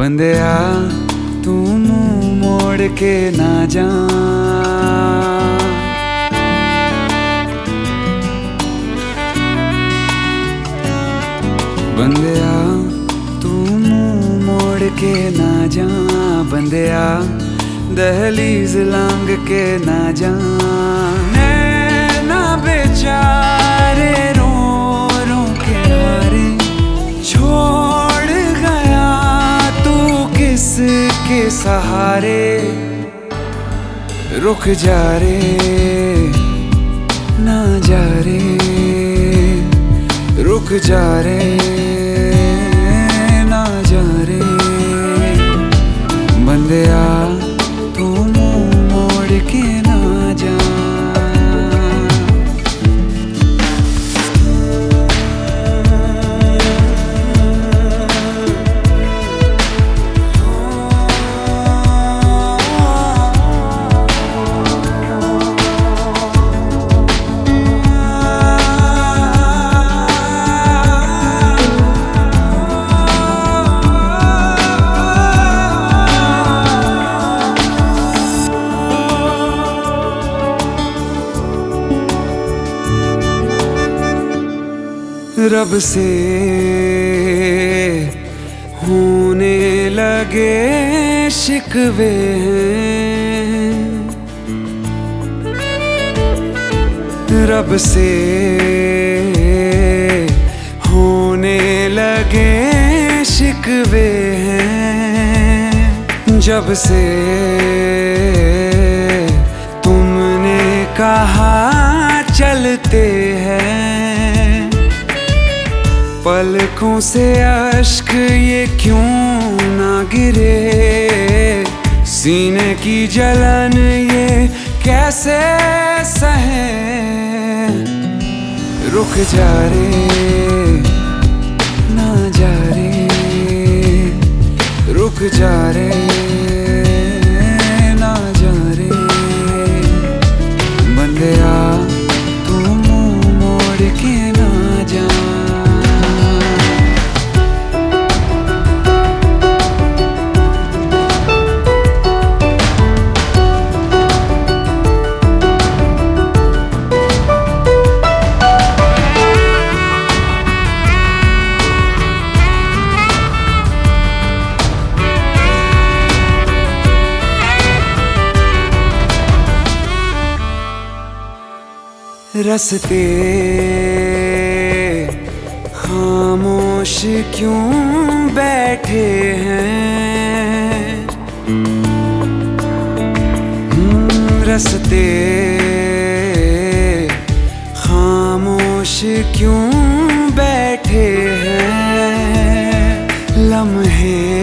बंदया तू मुँह मोड़ के ना जा। बंदया तू मुँह मोड़ के ना जा। बंदया, दहलीज लांग के ना जा। ना बेचारे सहारे रुक जा रे ना जा रे रुक जा रे। रब से होने लगे शिकवे रब से होने लगे शिकवे हैं। जब से तुमने कहा चलते हैं। पलकों से अश्क ये क्यों ना गिरे? सीने की जलन ये कैसे सहे रुक जा रे, ना जा रे, रुक जा रे। रस्ते। खामोश क्यों बैठे हैं? हम्म, रस्ते। खामोश क्यों बैठे हैं? लम्हे।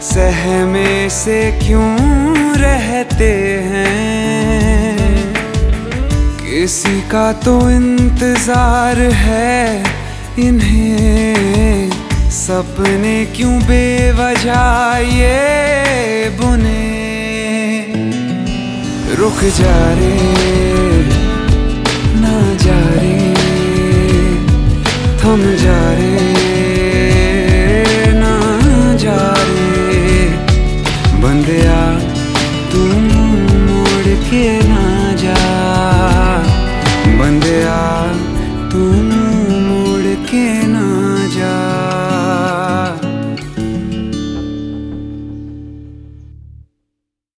सहमे से क्यों रहते किसी का तो इंतज़ार है इन्हें। सपने क्यों बेवजह ये बुने? रुक जा रे, ना जा रे, थम जा रे, ना जा रे। बंदे again.